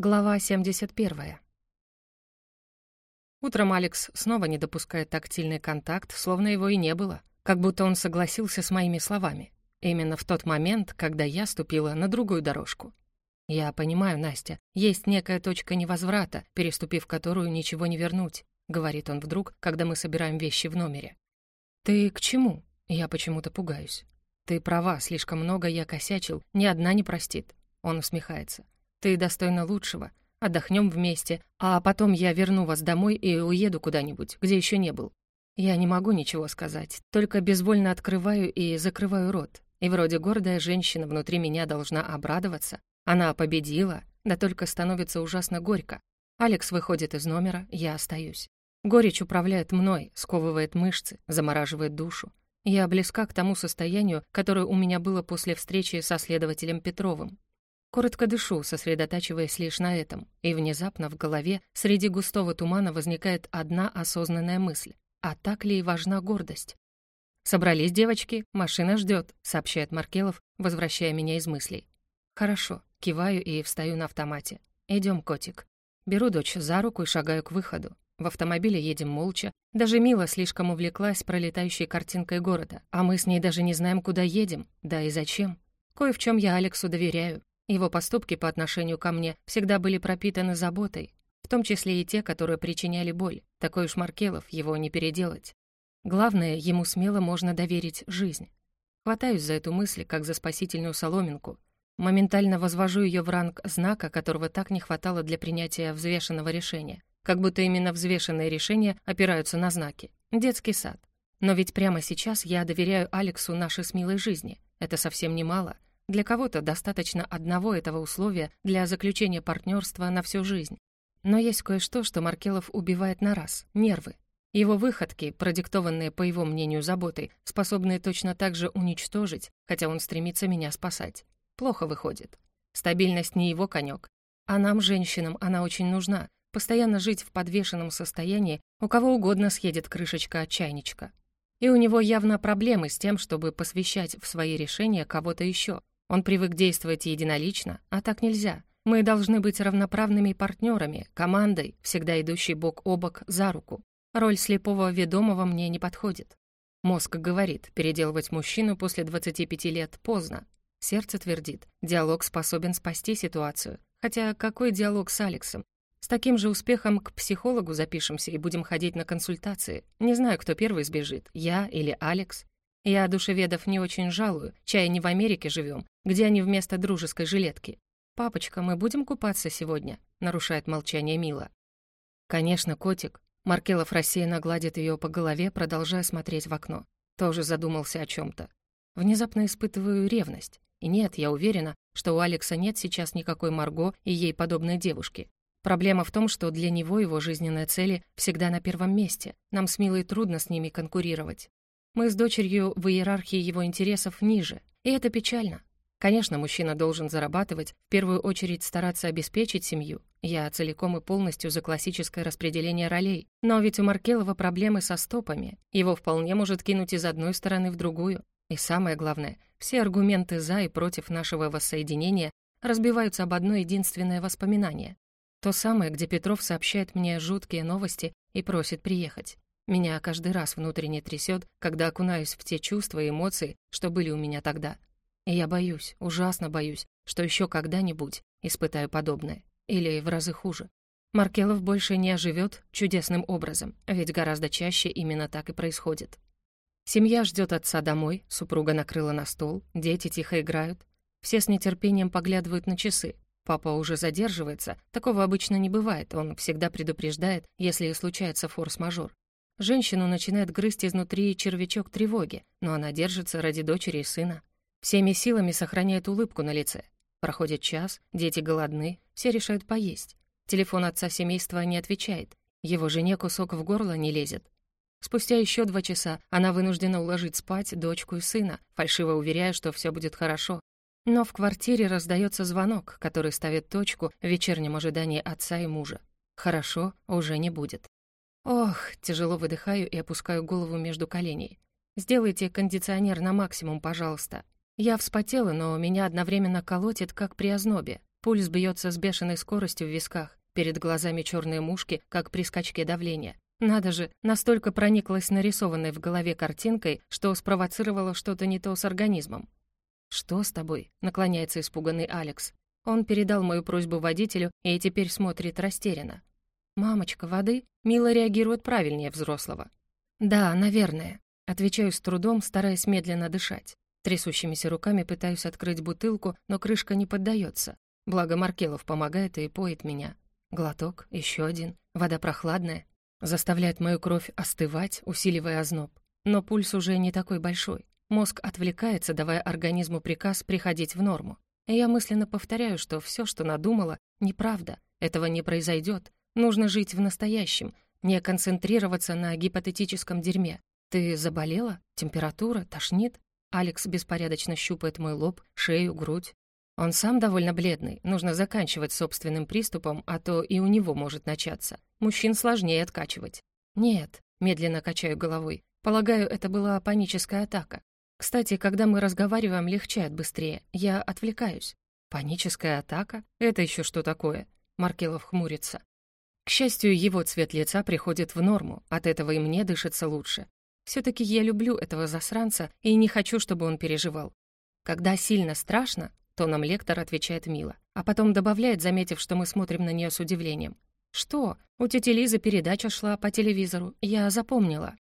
Глава 71. Утром Алекс снова не допускает тактильный контакт, словно его и не было, как будто он согласился с моими словами. Именно в тот момент, когда я ступила на другую дорожку. «Я понимаю, Настя, есть некая точка невозврата, переступив которую ничего не вернуть», — говорит он вдруг, когда мы собираем вещи в номере. «Ты к чему?» Я почему-то пугаюсь. «Ты права, слишком много я косячил, ни одна не простит». Он усмехается. Ты достойна лучшего. Отдохнем вместе, а потом я верну вас домой и уеду куда-нибудь, где еще не был. Я не могу ничего сказать, только безвольно открываю и закрываю рот. И вроде гордая женщина внутри меня должна обрадоваться. Она победила, да только становится ужасно горько. Алекс выходит из номера, я остаюсь. Горечь управляет мной, сковывает мышцы, замораживает душу. Я близка к тому состоянию, которое у меня было после встречи со следователем Петровым. Коротко дышу, сосредотачиваясь лишь на этом, и внезапно в голове среди густого тумана возникает одна осознанная мысль. А так ли и важна гордость? «Собрались, девочки, машина ждет», — сообщает Маркелов, возвращая меня из мыслей. «Хорошо», — киваю и встаю на автомате. Идем, котик». Беру дочь за руку и шагаю к выходу. В автомобиле едем молча. Даже Мила слишком увлеклась пролетающей картинкой города, а мы с ней даже не знаем, куда едем, да и зачем. Кое в чем я Алексу доверяю, его поступки по отношению ко мне всегда были пропитаны заботой, в том числе и те, которые причиняли боль. Такой уж Маркелов, его не переделать. Главное, ему смело можно доверить жизнь. Хватаюсь за эту мысль, как за спасительную соломинку. Моментально возвожу ее в ранг знака, которого так не хватало для принятия взвешенного решения. Как будто именно взвешенные решения опираются на знаки. Детский сад. Но ведь прямо сейчас я доверяю Алексу нашей с милой жизни. Это совсем немало — для кого-то достаточно одного этого условия для заключения партнерства на всю жизнь. Но есть кое-что, что Маркелов убивает на раз — нервы. Его выходки, продиктованные, по его мнению, заботой, способны точно так же уничтожить, хотя он стремится меня спасать. Плохо выходит. Стабильность не его конек. А нам, женщинам, она очень нужна. Постоянно жить в подвешенном состоянии у кого угодно съедет крышечка от чайничка. И у него явно проблемы с тем, чтобы посвящать в свои решения кого-то еще. Он привык действовать единолично, а так нельзя. Мы должны быть равноправными партнерами, командой, всегда идущей бок о бок за руку. Роль слепого ведомого мне не подходит. Мозг говорит, переделывать мужчину после 25 лет поздно. Сердце твердит, диалог способен спасти ситуацию. Хотя какой диалог с Алексом? С таким же успехом к психологу запишемся и будем ходить на консультации. Не знаю, кто первый сбежит, я или Алекс. Я душеведов не очень жалую, чай не в Америке живем, где они вместо дружеской жилетки. «Папочка, мы будем купаться сегодня?» — нарушает молчание Мила. «Конечно, котик». Маркелов рассеянно гладит ее по голове, продолжая смотреть в окно. Тоже задумался о чем то Внезапно испытываю ревность. И нет, я уверена, что у Алекса нет сейчас никакой Марго и ей подобной девушки. Проблема в том, что для него его жизненные цели всегда на первом месте. Нам с Милой трудно с ними конкурировать. Мы с дочерью в иерархии его интересов ниже, и это печально. Конечно, мужчина должен зарабатывать, в первую очередь стараться обеспечить семью. Я целиком и полностью за классическое распределение ролей. Но ведь у Маркелова проблемы со стопами. Его вполне может кинуть из одной стороны в другую. И самое главное, все аргументы за и против нашего воссоединения разбиваются об одно единственное воспоминание. То самое, где Петров сообщает мне жуткие новости и просит приехать. Меня каждый раз внутренне трясет, когда окунаюсь в те чувства и эмоции, что были у меня тогда. И я боюсь, ужасно боюсь, что еще когда-нибудь испытаю подобное. Или в разы хуже. Маркелов больше не оживет чудесным образом, ведь гораздо чаще именно так и происходит. Семья ждет отца домой, супруга накрыла на стол, дети тихо играют. Все с нетерпением поглядывают на часы. Папа уже задерживается, такого обычно не бывает, он всегда предупреждает, если случается форс-мажор. Женщину начинает грызть изнутри червячок тревоги, но она держится ради дочери и сына. Всеми силами сохраняет улыбку на лице. Проходит час, дети голодны, все решают поесть. Телефон отца семейства не отвечает, его жене кусок в горло не лезет. Спустя еще два часа она вынуждена уложить спать дочку и сына, фальшиво уверяя, что все будет хорошо. Но в квартире раздается звонок, который ставит точку в вечернем ожидании отца и мужа. Хорошо уже не будет. Ох, тяжело выдыхаю и опускаю голову между коленей. Сделайте кондиционер на максимум, пожалуйста. Я вспотела, но меня одновременно колотит, как при ознобе. Пульс бьется с бешеной скоростью в висках, перед глазами черные мушки, как при скачке давления. Надо же, настолько прониклась нарисованной в голове картинкой, что спровоцировало что-то не то с организмом. «Что с тобой?» — наклоняется испуганный Алекс. Он передал мою просьбу водителю и теперь смотрит растерянно. «Мамочка, воды?» Мила реагирует правильнее взрослого. «Да, наверное», — отвечаю с трудом, стараясь медленно дышать. Трясущимися руками пытаюсь открыть бутылку, но крышка не поддается. Благо Маркелов помогает и поет меня. Глоток, еще один. Вода прохладная. Заставляет мою кровь остывать, усиливая озноб. Но пульс уже не такой большой. Мозг отвлекается, давая организму приказ приходить в норму. И я мысленно повторяю, что все, что надумала, неправда. Этого не произойдет. Нужно жить в настоящем, не концентрироваться на гипотетическом дерьме. Ты заболела? Температура? Тошнит? Алекс беспорядочно щупает мой лоб, шею, грудь. Он сам довольно бледный, нужно заканчивать собственным приступом, а то и у него может начаться. Мужчин сложнее откачивать. Нет, медленно качаю головой. Полагаю, это была паническая атака. Кстати, когда мы разговариваем, легчает быстрее. Я отвлекаюсь. Паническая атака? Это еще что такое? Маркелов хмурится. К счастью, его цвет лица приходит в норму, от этого и мне дышится лучше. все таки я люблю этого засранца и не хочу, чтобы он переживал. Когда сильно страшно, Тоном лектор отвечает мило, а потом добавляет, заметив, что мы смотрим на нее с удивлением. «Что? У тети Лизы передача шла по телевизору. Я запомнила».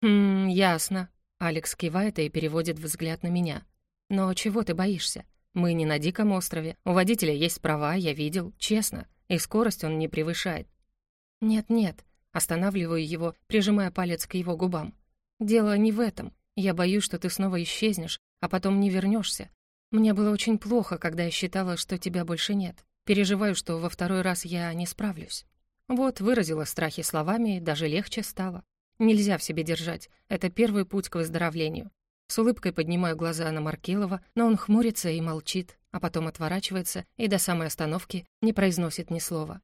«Хм, ясно». Алекс кивает и переводит взгляд на меня. «Но чего ты боишься? Мы не на диком острове. У водителя есть права, я видел, честно. И скорость он не превышает». «Нет-нет», останавливаю его, прижимая палец к его губам. «Дело не в этом. Я боюсь, что ты снова исчезнешь, а потом не вернешься. Мне было очень плохо, когда я считала, что тебя больше нет. Переживаю, что во второй раз я не справлюсь. Вот, выразила страхи словами, даже легче стало. Нельзя в себе держать. Это первый путь к выздоровлению. С улыбкой поднимаю глаза на Маркелова, но он хмурится и молчит, а потом отворачивается и до самой остановки не произносит ни слова.